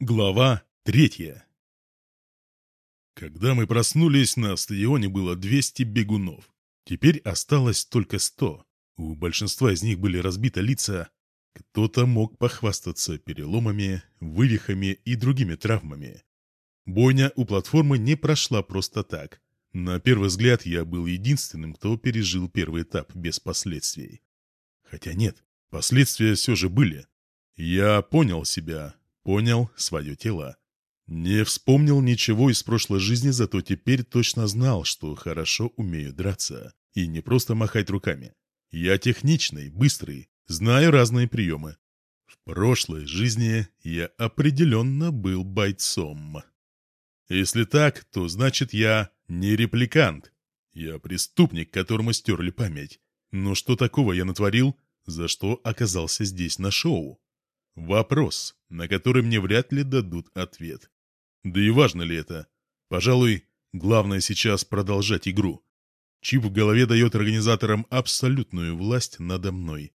Глава третья Когда мы проснулись, на стадионе было 200 бегунов. Теперь осталось только 100. У большинства из них были разбиты лица. Кто-то мог похвастаться переломами, вывихами и другими травмами. Бойня у платформы не прошла просто так. На первый взгляд я был единственным, кто пережил первый этап без последствий. Хотя нет, последствия все же были. Я понял себя, Понял свое тело. Не вспомнил ничего из прошлой жизни, зато теперь точно знал, что хорошо умею драться. И не просто махать руками. Я техничный, быстрый, знаю разные приемы. В прошлой жизни я определенно был бойцом. Если так, то значит я не репликант. Я преступник, которому стерли память. Но что такого я натворил, за что оказался здесь на шоу? Вопрос, на который мне вряд ли дадут ответ. Да и важно ли это? Пожалуй, главное сейчас продолжать игру. Чип в голове дает организаторам абсолютную власть надо мной.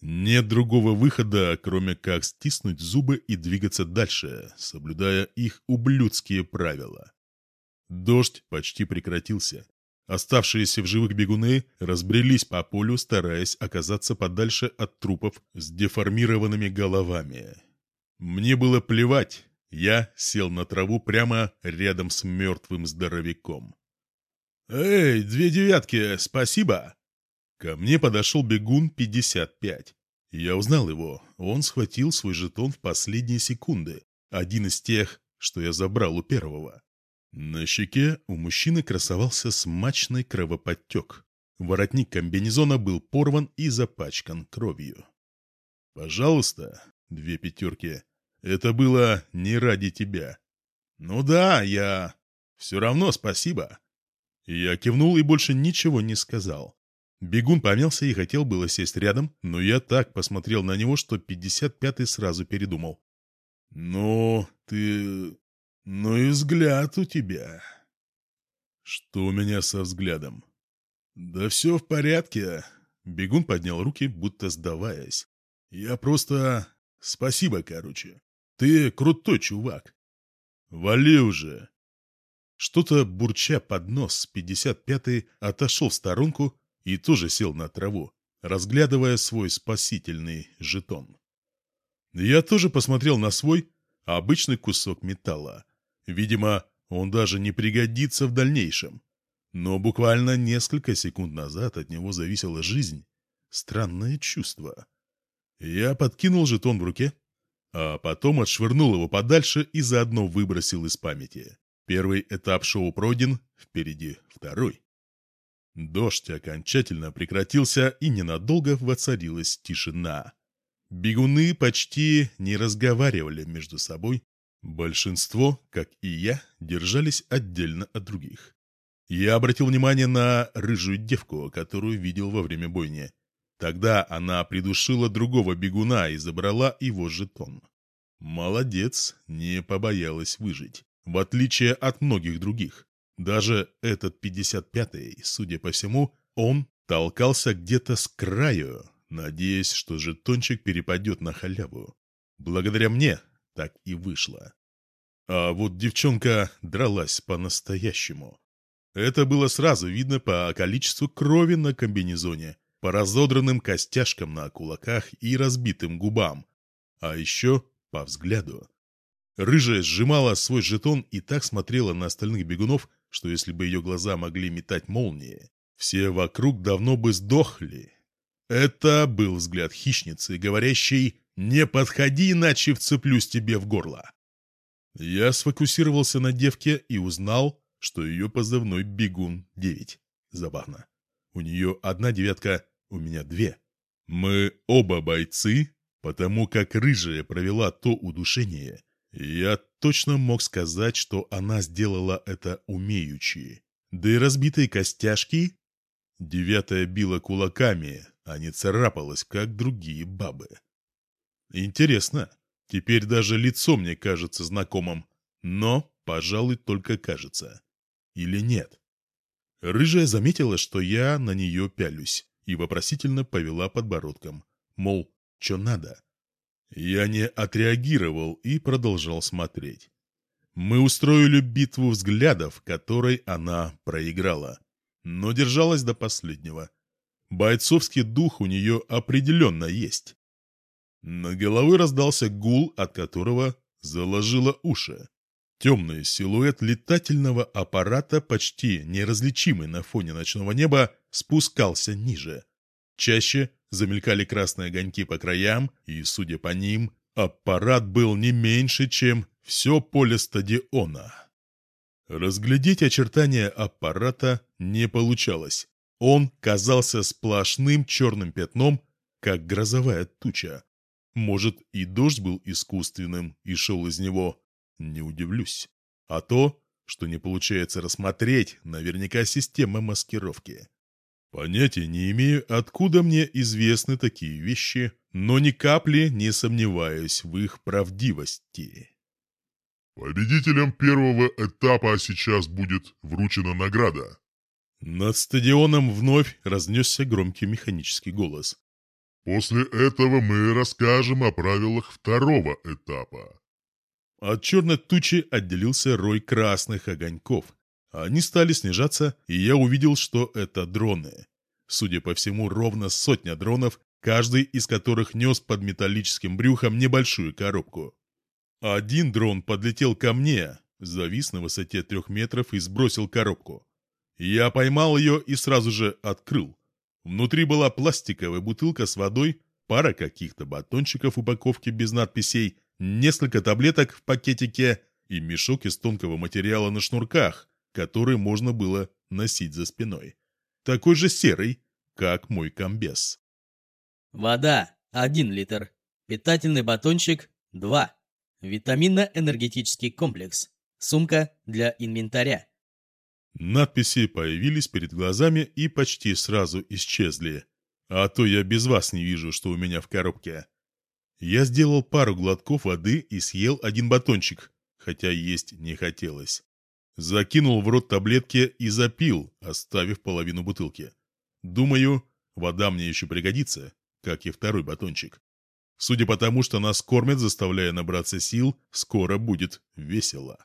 Нет другого выхода, кроме как стиснуть зубы и двигаться дальше, соблюдая их ублюдские правила. Дождь почти прекратился. Оставшиеся в живых бегуны разбрелись по полю, стараясь оказаться подальше от трупов с деформированными головами. Мне было плевать, я сел на траву прямо рядом с мертвым здоровяком. «Эй, две девятки, спасибо!» Ко мне подошел бегун 55. Я узнал его, он схватил свой жетон в последние секунды, один из тех, что я забрал у первого. На щеке у мужчины красовался смачный кровоподтек. Воротник комбинезона был порван и запачкан кровью. «Пожалуйста, две пятерки, это было не ради тебя». «Ну да, я... Все равно спасибо». Я кивнул и больше ничего не сказал. Бегун помялся и хотел было сесть рядом, но я так посмотрел на него, что 55-й сразу передумал. «Ну, ты... Ну и взгляд у тебя. Что у меня со взглядом? Да все в порядке. Бегун поднял руки, будто сдаваясь. Я просто... Спасибо, короче. Ты крутой чувак. Вали уже. Что-то бурча под нос, 55-й отошел в сторонку и тоже сел на траву, разглядывая свой спасительный жетон. Я тоже посмотрел на свой обычный кусок металла. Видимо, он даже не пригодится в дальнейшем. Но буквально несколько секунд назад от него зависела жизнь. Странное чувство. Я подкинул жетон в руке, а потом отшвырнул его подальше и заодно выбросил из памяти. Первый этап шоу пройден, впереди второй. Дождь окончательно прекратился, и ненадолго воцарилась тишина. Бегуны почти не разговаривали между собой, Большинство, как и я, держались отдельно от других. Я обратил внимание на рыжую девку, которую видел во время бойни. Тогда она придушила другого бегуна и забрала его жетон. Молодец, не побоялась выжить, в отличие от многих других. Даже этот 55-й, судя по всему, он толкался где-то с краю, надеясь, что жетончик перепадет на халяву. Благодаря мне так и вышло. А вот девчонка дралась по-настоящему. Это было сразу видно по количеству крови на комбинезоне, по разодранным костяшкам на кулаках и разбитым губам, а еще по взгляду. Рыжая сжимала свой жетон и так смотрела на остальных бегунов, что если бы ее глаза могли метать молнии, все вокруг давно бы сдохли. Это был взгляд хищницы, говорящей «Не подходи, иначе вцеплюсь тебе в горло». Я сфокусировался на девке и узнал, что ее позывной «Бегун-9». Забавно. У нее одна девятка, у меня две. Мы оба бойцы, потому как рыжая провела то удушение. Я точно мог сказать, что она сделала это умеючи. Да и разбитые костяшки... Девятая била кулаками, а не царапалась, как другие бабы. Интересно, теперь даже лицо мне кажется знакомым, но, пожалуй, только кажется. Или нет? Рыжая заметила, что я на нее пялюсь, и вопросительно повела подбородком, мол, что надо. Я не отреагировал и продолжал смотреть. Мы устроили битву взглядов, которой она проиграла, но держалась до последнего. Бойцовский дух у нее определенно есть. На головы раздался гул, от которого заложило уши. Темный силуэт летательного аппарата, почти неразличимый на фоне ночного неба, спускался ниже. Чаще замелькали красные огоньки по краям, и, судя по ним, аппарат был не меньше, чем все поле стадиона. Разглядеть очертания аппарата не получалось. Он казался сплошным черным пятном, как грозовая туча. Может, и дождь был искусственным и шел из него, не удивлюсь. А то, что не получается рассмотреть, наверняка система маскировки. Понятия не имею, откуда мне известны такие вещи, но ни капли не сомневаюсь в их правдивости. Победителем первого этапа сейчас будет вручена награда. Над стадионом вновь разнесся громкий механический голос. После этого мы расскажем о правилах второго этапа. От черной тучи отделился рой красных огоньков. Они стали снижаться, и я увидел, что это дроны. Судя по всему, ровно сотня дронов, каждый из которых нес под металлическим брюхом небольшую коробку. Один дрон подлетел ко мне, завис на высоте трех метров и сбросил коробку. Я поймал ее и сразу же открыл. Внутри была пластиковая бутылка с водой, пара каких-то батончиков упаковки без надписей, несколько таблеток в пакетике и мешок из тонкого материала на шнурках, который можно было носить за спиной. Такой же серый, как мой комбез. Вода – 1 литр. Питательный батончик – 2. Витаминно-энергетический комплекс. Сумка для инвентаря. Надписи появились перед глазами и почти сразу исчезли. А то я без вас не вижу, что у меня в коробке. Я сделал пару глотков воды и съел один батончик, хотя есть не хотелось. Закинул в рот таблетки и запил, оставив половину бутылки. Думаю, вода мне еще пригодится, как и второй батончик. Судя по тому, что нас кормят, заставляя набраться сил, скоро будет весело.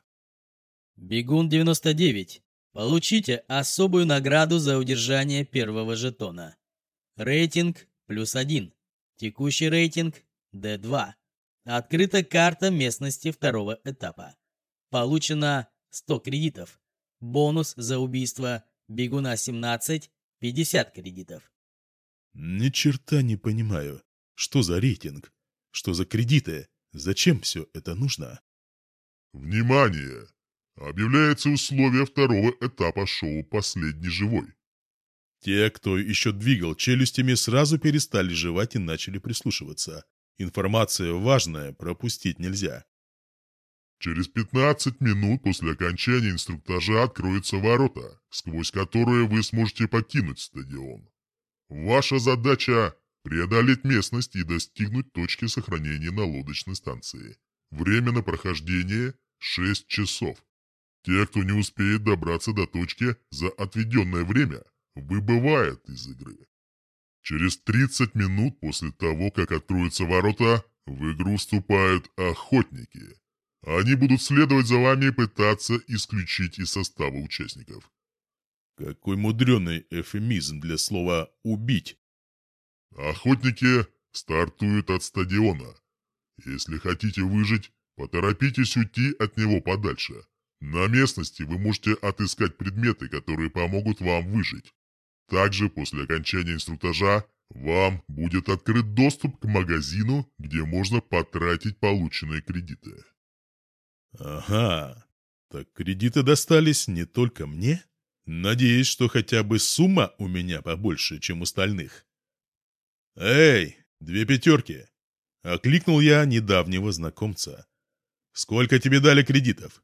Бегун 99. Получите особую награду за удержание первого жетона. Рейтинг плюс один. Текущий рейтинг D2. Открыта карта местности второго этапа. Получено 100 кредитов. Бонус за убийство бегуна 17 – 50 кредитов. Ни черта не понимаю. Что за рейтинг? Что за кредиты? Зачем все это нужно? Внимание! Объявляется условие второго этапа шоу «Последний живой». Те, кто еще двигал челюстями, сразу перестали жевать и начали прислушиваться. Информация важная, пропустить нельзя. Через 15 минут после окончания инструктажа откроются ворота, сквозь которые вы сможете покинуть стадион. Ваша задача – преодолеть местность и достигнуть точки сохранения на лодочной станции. Время на прохождение – 6 часов. Те, кто не успеет добраться до точки за отведенное время, выбывают из игры. Через 30 минут после того, как откроются ворота, в игру вступают охотники. Они будут следовать за вами и пытаться исключить из состава участников. Какой мудреный эфемизм для слова «убить». Охотники стартуют от стадиона. Если хотите выжить, поторопитесь уйти от него подальше. На местности вы можете отыскать предметы, которые помогут вам выжить. Также после окончания инструктажа вам будет открыт доступ к магазину, где можно потратить полученные кредиты. Ага, так кредиты достались не только мне? Надеюсь, что хотя бы сумма у меня побольше, чем у остальных. Эй, две пятерки! Окликнул я недавнего знакомца. Сколько тебе дали кредитов?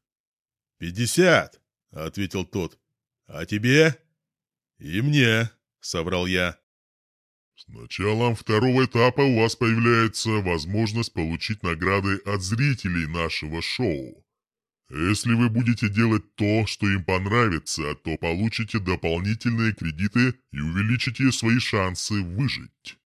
«Пятьдесят», — ответил тот. «А тебе?» «И мне», — соврал я. «С началом второго этапа у вас появляется возможность получить награды от зрителей нашего шоу. Если вы будете делать то, что им понравится, то получите дополнительные кредиты и увеличите свои шансы выжить».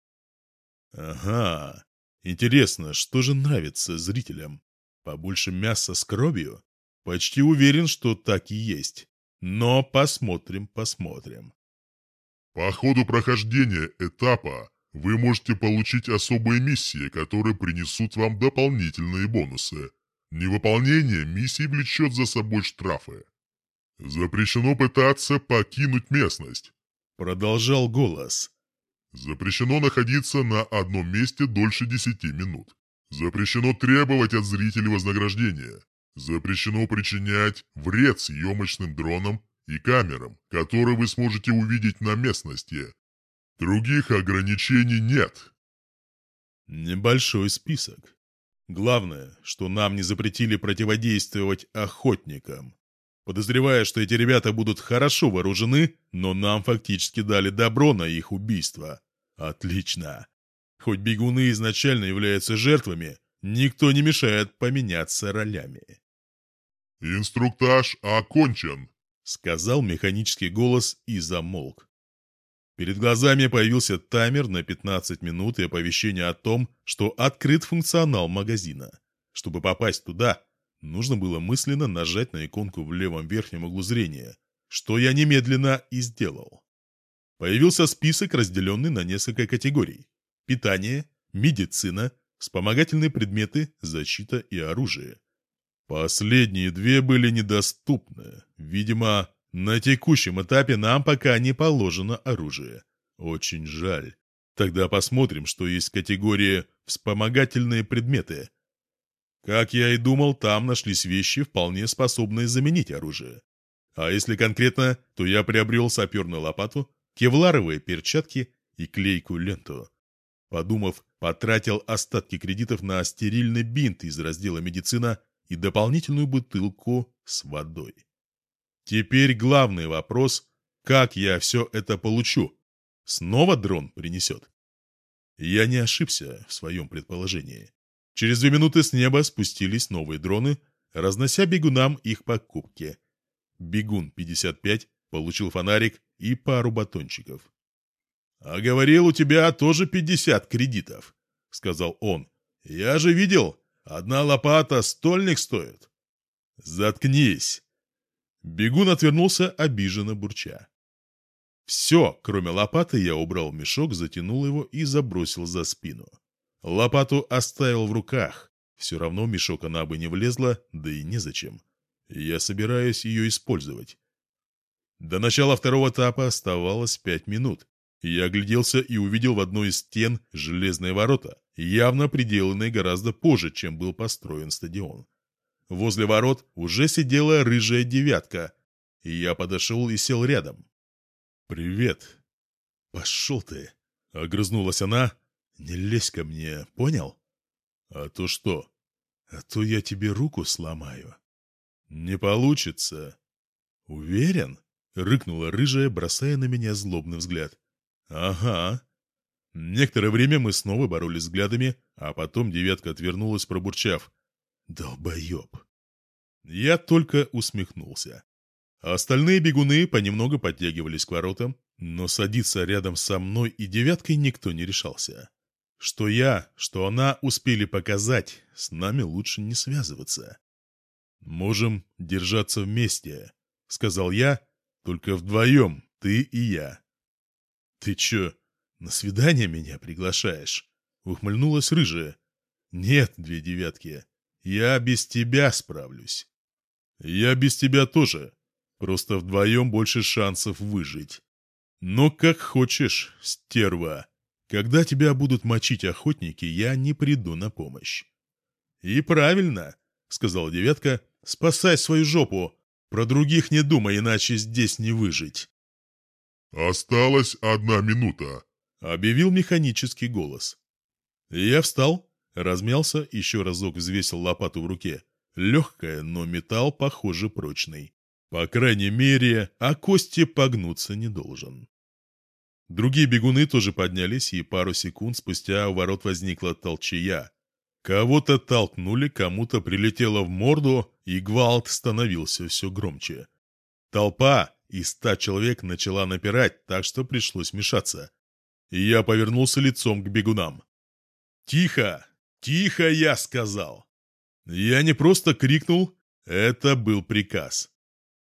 «Ага, Интересно, что же нравится зрителям? Побольше мяса с кровью? Почти уверен, что так и есть. Но посмотрим, посмотрим. По ходу прохождения этапа вы можете получить особые миссии, которые принесут вам дополнительные бонусы. Невыполнение миссий влечет за собой штрафы. Запрещено пытаться покинуть местность. Продолжал голос. Запрещено находиться на одном месте дольше 10 минут. Запрещено требовать от зрителей вознаграждения. Запрещено причинять вред съемочным дронам и камерам, которые вы сможете увидеть на местности. Других ограничений нет. Небольшой список. Главное, что нам не запретили противодействовать охотникам. Подозревая, что эти ребята будут хорошо вооружены, но нам фактически дали добро на их убийство. Отлично. Хоть бегуны изначально являются жертвами, никто не мешает поменяться ролями. «Инструктаж окончен», — сказал механический голос и замолк. Перед глазами появился таймер на 15 минут и оповещение о том, что открыт функционал магазина. Чтобы попасть туда, нужно было мысленно нажать на иконку в левом верхнем углу зрения, что я немедленно и сделал. Появился список, разделенный на несколько категорий. Питание, медицина, вспомогательные предметы, защита и оружие. Последние две были недоступны. Видимо, на текущем этапе нам пока не положено оружие. Очень жаль. Тогда посмотрим, что есть категория «вспомогательные предметы». Как я и думал, там нашлись вещи, вполне способные заменить оружие. А если конкретно, то я приобрел саперную лопату, кевларовые перчатки и клейкую ленту. Подумав, потратил остатки кредитов на стерильный бинт из раздела «Медицина» и дополнительную бутылку с водой. Теперь главный вопрос, как я все это получу? Снова дрон принесет? Я не ошибся в своем предположении. Через две минуты с неба спустились новые дроны, разнося бегунам их покупки. Бегун 55 получил фонарик и пару батончиков. «А говорил, у тебя тоже 50 кредитов», — сказал он. «Я же видел, одна лопата стольник стоит». «Заткнись!» Бегун отвернулся, обиженно бурча. Все, кроме лопаты, я убрал мешок, затянул его и забросил за спину. Лопату оставил в руках. Все равно мешок она бы не влезла, да и незачем. Я собираюсь ее использовать. До начала второго этапа оставалось пять минут. Я огляделся и увидел в одной из стен железные ворота, явно приделанные гораздо позже, чем был построен стадион. Возле ворот уже сидела рыжая девятка, я подошел и сел рядом. «Привет». «Пошел ты», — огрызнулась она. «Не лезь ко мне, понял?» «А то что?» «А то я тебе руку сломаю». «Не получится». «Уверен?» — рыкнула рыжая, бросая на меня злобный взгляд. «Ага». Некоторое время мы снова боролись взглядами, а потом девятка отвернулась, пробурчав. «Долбоеб». Я только усмехнулся. А остальные бегуны понемногу подтягивались к воротам, но садиться рядом со мной и девяткой никто не решался. Что я, что она успели показать, с нами лучше не связываться. «Можем держаться вместе», — сказал я, — «только вдвоем, ты и я». «Ты чё, на свидание меня приглашаешь?» — ухмыльнулась рыжая. «Нет, две девятки, я без тебя справлюсь». «Я без тебя тоже. Просто вдвоем больше шансов выжить. Но как хочешь, стерва. Когда тебя будут мочить охотники, я не приду на помощь». «И правильно», — сказал девятка, — «спасай свою жопу. Про других не думай, иначе здесь не выжить». «Осталась одна минута», — объявил механический голос. Я встал, размялся, еще разок взвесил лопату в руке. Легкая, но металл, похоже, прочный. По крайней мере, а кости погнуться не должен. Другие бегуны тоже поднялись, и пару секунд спустя у ворот возникла толчая. Кого-то толкнули, кому-то прилетело в морду, и гвалт становился все громче. Толпа из ста человек начала напирать, так что пришлось мешаться. И я повернулся лицом к бегунам. «Тихо! «Тихо, я сказал!» Я не просто крикнул, это был приказ.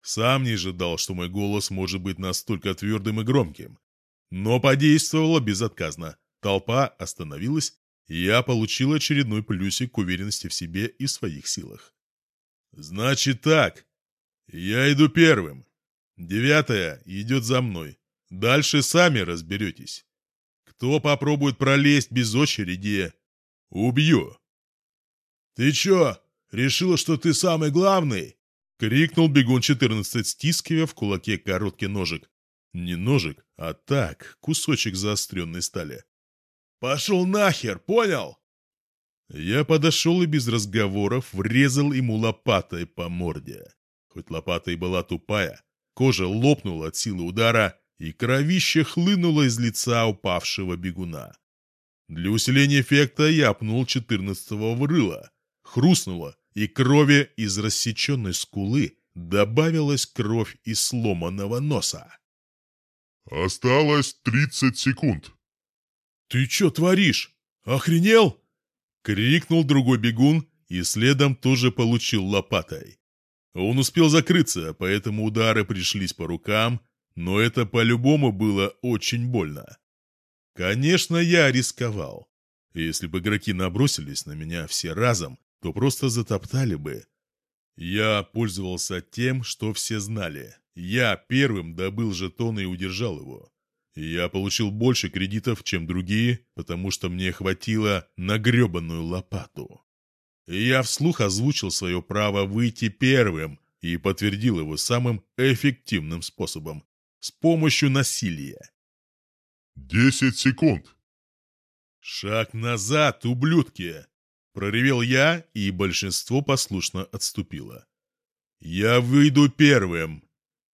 Сам не ожидал, что мой голос может быть настолько твердым и громким. Но подействовало безотказно. Толпа остановилась, и я получил очередной плюсик к уверенности в себе и своих силах. «Значит так. Я иду первым. Девятая идет за мной. Дальше сами разберетесь. Кто попробует пролезть без очереди, убью». «Ты чё, решила, что ты самый главный?» — крикнул бегун 14, стискивая в кулаке короткий ножик. Не ножик, а так, кусочек заостренной стали. «Пошел нахер, понял?» Я подошел и без разговоров врезал ему лопатой по морде. Хоть лопата и была тупая, кожа лопнула от силы удара, и кровище хлынуло из лица упавшего бегуна. Для усиления эффекта я пнул четырнадцатого в рыло. Хрустнуло, и крови из рассеченной скулы добавилась кровь из сломанного носа. «Осталось тридцать секунд». «Ты что творишь? Охренел?» — крикнул другой бегун и следом тоже получил лопатой. Он успел закрыться, поэтому удары пришлись по рукам, но это по-любому было очень больно. Конечно, я рисковал. Если бы игроки набросились на меня все разом, то просто затоптали бы. Я пользовался тем, что все знали. Я первым добыл жетон и удержал его. Я получил больше кредитов, чем другие, потому что мне хватило на гребаную лопату. Я вслух озвучил свое право выйти первым и подтвердил его самым эффективным способом – с помощью насилия. «Десять секунд!» «Шаг назад, ублюдки!» – проревел я, и большинство послушно отступило. «Я выйду первым!»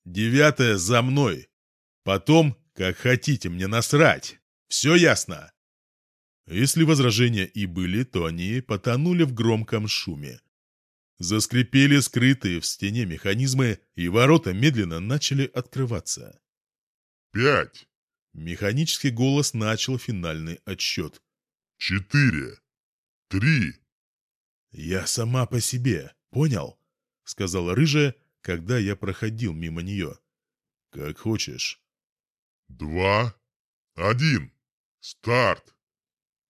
Девятое за мной. Потом, как хотите, мне насрать. Все ясно?» Если возражения и были, то они потонули в громком шуме. Заскрипели скрытые в стене механизмы, и ворота медленно начали открываться. «Пять!» Механический голос начал финальный отсчет. «Четыре! Три!» «Я сама по себе, понял?» — сказала рыжая, когда я проходил мимо нее. «Как хочешь». «Два, один, старт!»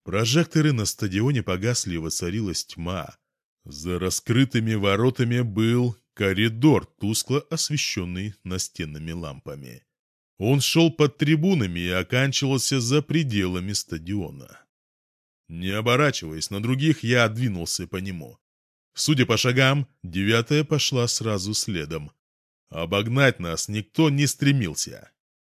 Прожекторы на стадионе погасли воцарилась тьма. За раскрытыми воротами был коридор, тускло освещенный настенными лампами. Он шел под трибунами и оканчивался за пределами стадиона. Не оборачиваясь на других, я двинулся по нему. Судя по шагам, девятая пошла сразу следом. Обогнать нас никто не стремился.